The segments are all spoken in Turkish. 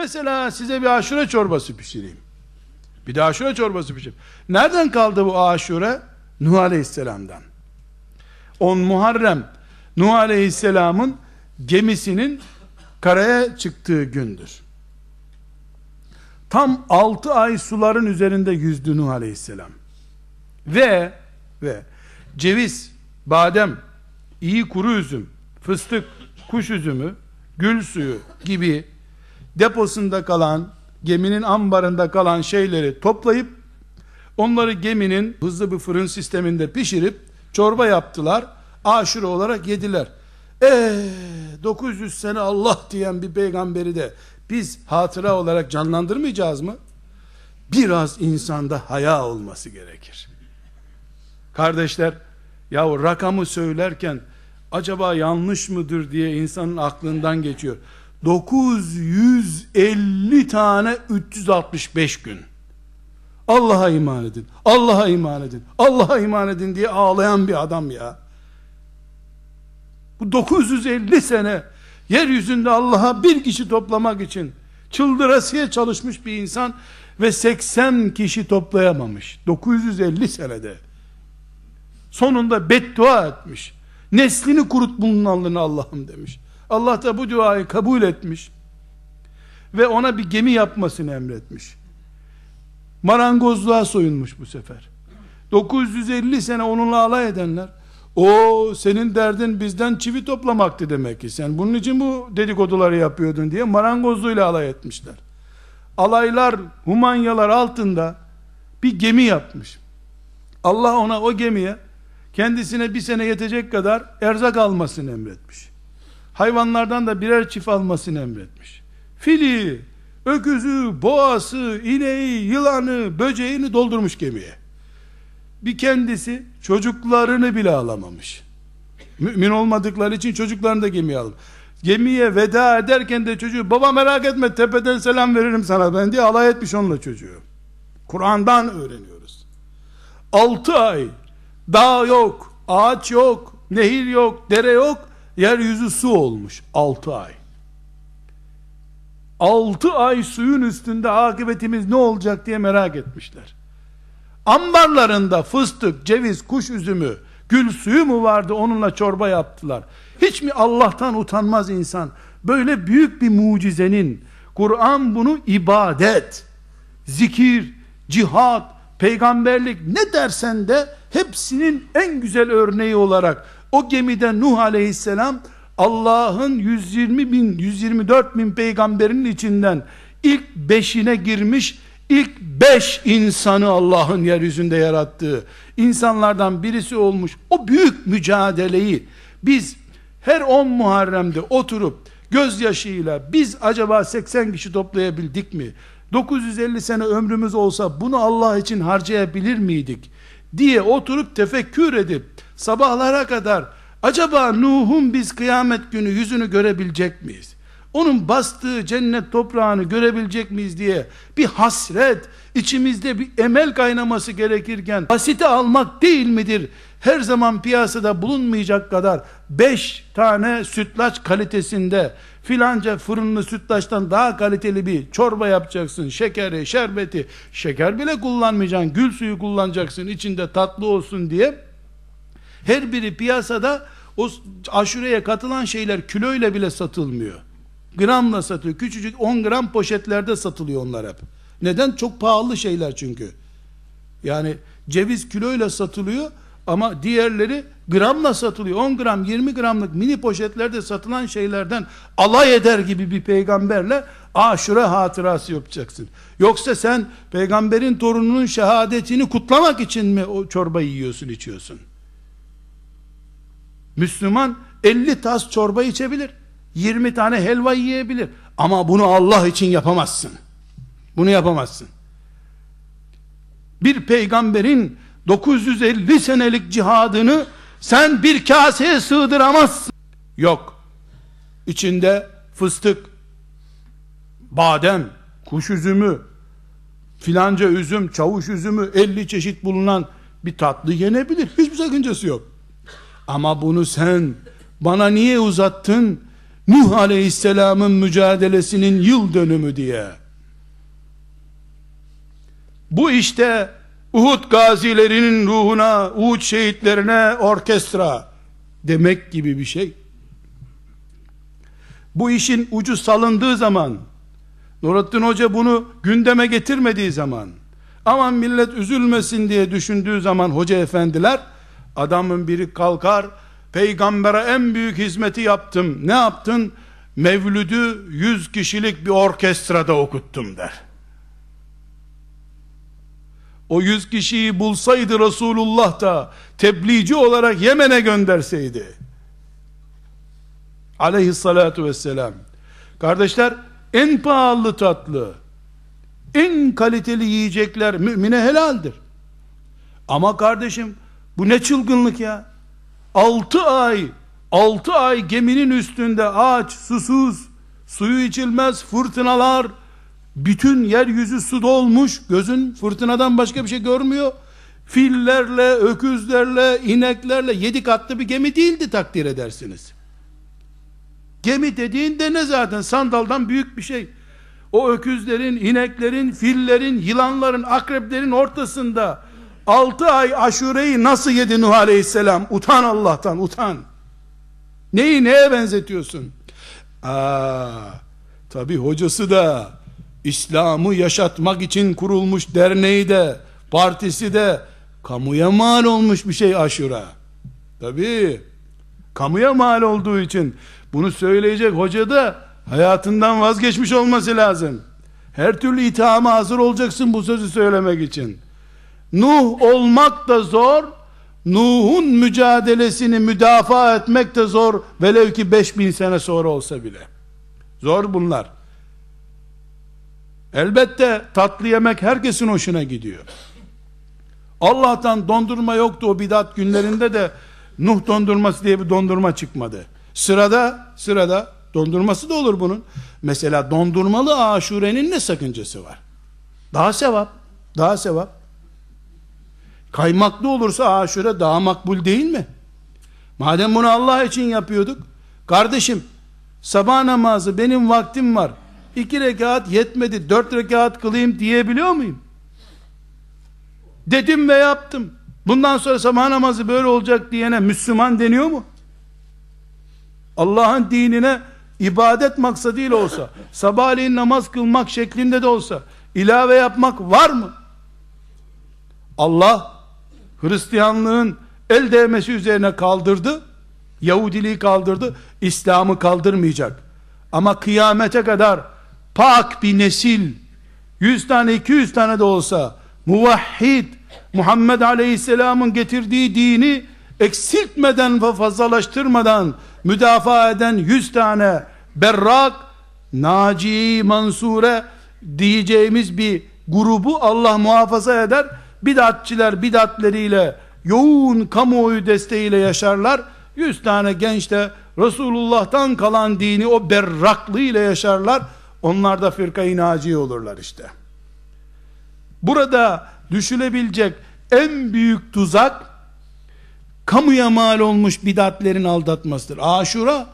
Mesela size bir aşure çorbası pişireyim. Bir de aşure çorbası pişireyim. Nereden kaldı bu aşure? Nuh Aleyhisselam'dan. 10 Muharrem Nuh Aleyhisselam'ın gemisinin karaya çıktığı gündür. Tam 6 ay suların üzerinde yüzdü Nuh Aleyhisselam. Ve ve ceviz, badem, iyi kuru üzüm, fıstık, kuş üzümü, gül suyu gibi deposunda kalan, geminin ambarında kalan şeyleri toplayıp onları geminin hızlı bir fırın sisteminde pişirip çorba yaptılar. Aşure olarak yediler. Eee 900 sene Allah diyen bir peygamberi de biz hatıra olarak canlandırmayacağız mı? Biraz insanda haya olması gerekir. Kardeşler, ya rakamı söylerken acaba yanlış mıdır diye insanın aklından geçiyor. 950 tane 365 gün. Allah'a iman edin. Allah'a iman edin. Allah'a iman edin diye ağlayan bir adam ya. Bu 950 sene yeryüzünde Allah'a bir kişi toplamak için çıldırasıya çalışmış bir insan ve 80 kişi toplayamamış. 950 senede. Sonunda beddua etmiş. Neslini kurut bunun alnını Allah'ım demiş. Allah da bu duayı kabul etmiş. Ve ona bir gemi yapmasını emretmiş. Marangozluğa soyunmuş bu sefer. 950 sene onunla alay edenler o senin derdin bizden çivi toplamaktı demek ki. Sen bunun için bu dedikoduları yapıyordun diye marangozluğuyla alay etmişler. Alaylar, humanyalar altında bir gemi yapmış. Allah ona o gemiye kendisine bir sene yetecek kadar erzak almasını emretmiş. Hayvanlardan da birer çift almasını emretmiş. Fili, öküzü, boğası, ineği, yılanı, böceğini doldurmuş gemiye bir kendisi çocuklarını bile alamamış. Mümin olmadıkları için çocuklarını da gemiye alır. Gemiye veda ederken de çocuğu baba merak etme tepeden selam veririm sana ben diye alay etmiş onunla çocuğu. Kur'an'dan öğreniyoruz. Altı ay dağ yok, ağaç yok, nehir yok, dere yok, yeryüzü su olmuş. Altı ay. Altı ay suyun üstünde akıbetimiz ne olacak diye merak etmişler. Ambarlarında fıstık, ceviz, kuş üzümü, gül suyu mu vardı onunla çorba yaptılar. Hiç mi Allah'tan utanmaz insan? Böyle büyük bir mucizenin, Kur'an bunu ibadet, zikir, cihat, peygamberlik ne dersen de hepsinin en güzel örneği olarak o gemide Nuh aleyhisselam Allah'ın 120 bin, 124 bin peygamberinin içinden ilk beşine girmiş ilk beş insanı Allah'ın yeryüzünde yarattığı insanlardan birisi olmuş o büyük mücadeleyi biz her on Muharrem'de oturup gözyaşıyla biz acaba 80 kişi toplayabildik mi? 950 sene ömrümüz olsa bunu Allah için harcayabilir miydik? diye oturup tefekkür edip sabahlara kadar acaba Nuh'un biz kıyamet günü yüzünü görebilecek miyiz? onun bastığı cennet toprağını görebilecek miyiz diye bir hasret, içimizde bir emel kaynaması gerekirken basite almak değil midir? Her zaman piyasada bulunmayacak kadar 5 tane sütlaç kalitesinde filanca fırınlı sütlaçtan daha kaliteli bir çorba yapacaksın. Şekeri, şerbeti, şeker bile kullanmayacaksın. Gül suyu kullanacaksın içinde tatlı olsun diye. Her biri piyasada o aşureye katılan şeyler kiloyla bile satılmıyor. Gramla satıyor. Küçücük 10 gram poşetlerde satılıyor onlar hep. Neden? Çok pahalı şeyler çünkü. Yani ceviz kiloyla satılıyor ama diğerleri gramla satılıyor. 10 gram 20 gramlık mini poşetlerde satılan şeylerden alay eder gibi bir peygamberle aşure hatırası yapacaksın. Yoksa sen peygamberin torununun şehadetini kutlamak için mi o çorbayı yiyorsun içiyorsun? Müslüman 50 tas çorba içebilir. 20 tane helva yiyebilir. Ama bunu Allah için yapamazsın. Bunu yapamazsın. Bir peygamberin 950 senelik cihadını sen bir kaseye sığdıramazsın. Yok. İçinde fıstık, badem, kuş üzümü, filanca üzüm, çavuş üzümü, 50 çeşit bulunan bir tatlı yenebilir. Hiçbir sakıncası yok. Ama bunu sen bana niye uzattın? Nuh aleyhisselamın mücadelesinin yıl dönümü diye. Bu işte Uhud gazilerinin ruhuna, Uhud şehitlerine orkestra demek gibi bir şey. Bu işin ucu salındığı zaman, Nurattin Hoca bunu gündeme getirmediği zaman, aman millet üzülmesin diye düşündüğü zaman hoca efendiler, adamın biri kalkar, peygambere en büyük hizmeti yaptım. Ne yaptın? Mevlüdü yüz kişilik bir orkestrada okuttum der. O yüz kişiyi bulsaydı Resulullah da tebliğci olarak Yemen'e gönderseydi. Aleyhissalatu vesselam. Kardeşler en pahalı tatlı, en kaliteli yiyecekler mümine helaldir. Ama kardeşim bu ne çılgınlık ya. Altı ay, altı ay geminin üstünde aç, susuz, suyu içilmez, fırtınalar, bütün yeryüzü su dolmuş, gözün fırtınadan başka bir şey görmüyor. Fillerle, öküzlerle, ineklerle yedi katlı bir gemi değildi takdir edersiniz. Gemi dediğinde ne zaten sandaldan büyük bir şey. O öküzlerin, ineklerin, fillerin, yılanların, akreplerin ortasında altı ay aşureyi nasıl yedi Nuh Aleyhisselam? Utan Allah'tan, utan. Neyi neye benzetiyorsun? Aa, tabi hocası da İslam'ı yaşatmak için kurulmuş derneği de partisi de kamuya mal olmuş bir şey aşura. Tabi kamuya mal olduğu için bunu söyleyecek hoca da hayatından vazgeçmiş olması lazım. Her türlü ithama hazır olacaksın bu sözü söylemek için. Nuh olmak da zor, Nuh'un mücadelesini müdafaa etmek de zor, velev ki 5000 sene sonra olsa bile. Zor bunlar. Elbette tatlı yemek herkesin hoşuna gidiyor. Allah'tan dondurma yoktu o bidat günlerinde de Nuh dondurması diye bir dondurma çıkmadı. Sırada, sırada dondurması da olur bunun. Mesela dondurmalı aşurenin ne sakıncası var? Daha sevap, daha sevap. Kaymaklı olursa aşure daha makbul değil mi? Madem bunu Allah için yapıyorduk, kardeşim sabah namazı benim vaktim var, iki rekat yetmedi, dört rekat kılayım diyebiliyor muyum? Dedim ve yaptım. Bundan sonra sabah namazı böyle olacak diyene Müslüman deniyor mu? Allah'ın dinine ibadet maksadıyla olsa, sabahleyin namaz kılmak şeklinde de olsa, ilave yapmak var mı? Allah, Hristiyanlığın el değmesi üzerine kaldırdı, Yahudiliği kaldırdı, İslam'ı kaldırmayacak. Ama kıyamete kadar, pak bir nesil, 100 tane 200 tane de olsa, muvahhid, Muhammed Aleyhisselam'ın getirdiği dini, eksiltmeden ve fazlalaştırmadan, müdafaa eden 100 tane, berrak, Naci, Mansure, diyeceğimiz bir grubu Allah muhafaza eder, bidatçiler bidatleriyle, yoğun kamuoyu desteğiyle yaşarlar, 100 tane genç de Resulullah'tan kalan dini o berraklığıyla yaşarlar, onlar da fırkayı naci olurlar işte. Burada düşülebilecek en büyük tuzak, kamuya mal olmuş bidatlerin aldatmasıdır. Aşura,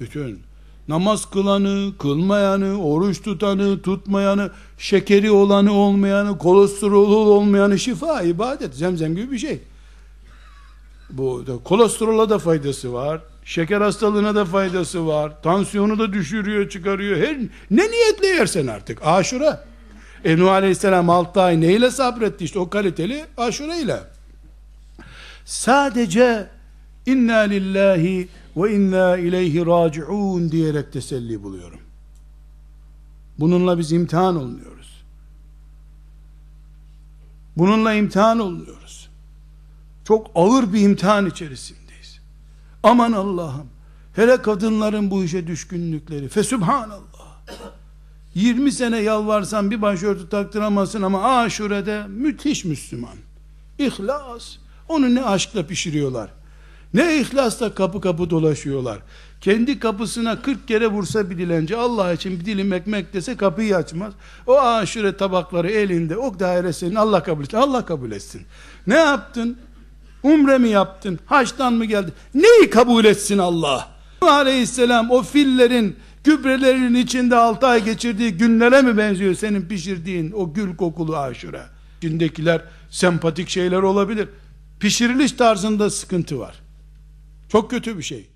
bütün namaz kılanı, kılmayanı, oruç tutanı, tutmayanı, şekeri olanı, olmayanı, kolesterolü olmayanı şifa, ibadet, zemzem gibi bir şey. Bu da kolesterola da faydası var. Şeker hastalığına da faydası var. Tansiyonu da düşürüyor, çıkarıyor. Her ne niyetle yersen artık. Aşura. E Nuh Aleyhisselam 6 ay neyle sabretti? işte o kaliteli aşure ile. Sadece inna lillahi ve inna ileyhi raciun diyerek teselli buluyorum. Bununla biz imtihan olmuyoruz. Bununla imtihan olmuyoruz. Çok ağır bir imtihan içerisindeyiz. Aman Allah'ım. Hele kadınların bu işe düşkünlükleri. Fesübhanallah. 20 sene yalvarsan bir başörtü taktıramazsın ama aşurede müthiş Müslüman. İhlas. Onu ne aşkla pişiriyorlar. Ne ihlasla kapı kapı dolaşıyorlar. Kendi kapısına 40 kere vursa bir dilenci Allah için bir dilim ekmek dese kapıyı açmaz. O aşure tabakları elinde ok dairesinin Allah kabul etsin. Allah kabul etsin. Ne yaptın? Umre mi yaptın? Haçtan mı geldin? Neyi kabul etsin Allah? Aleyhisselam o fillerin gübrelerinin içinde 6 ay geçirdiği günlere mi benziyor senin pişirdiğin o gül kokulu aşure? İçindekiler sempatik şeyler olabilir. Pişiriliş tarzında sıkıntı var. Çok kötü bir şey.